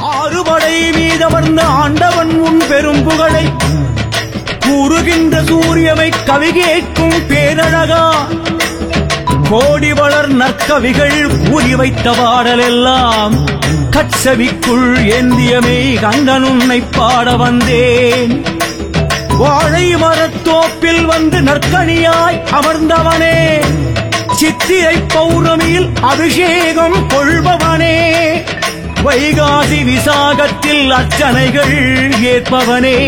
ஆறுபடை மீதமர்ந்த ஆண்டவன் உன் பெரும் புகழை கூறுகின்ற சூரியமை கவி கேட்கும் பேரழகா. கோடி வளர் நற்கவிகள் கூறி வைத்த பாடலெல்லாம் கச்சவிக்குள் ஏந்தியமே கங்கன் உன்னை பாட வந்தேன். வாழை மரத்தோப்பில் வந்து நற்கனியாய் அமர்ந்தவனே. சித்திரை பௌர்ணமியில் அபிஷேகம் கொள்பவன் வைகாசி விசாகத்தில் அர்ச்சனைகள் ஏற்பவனே.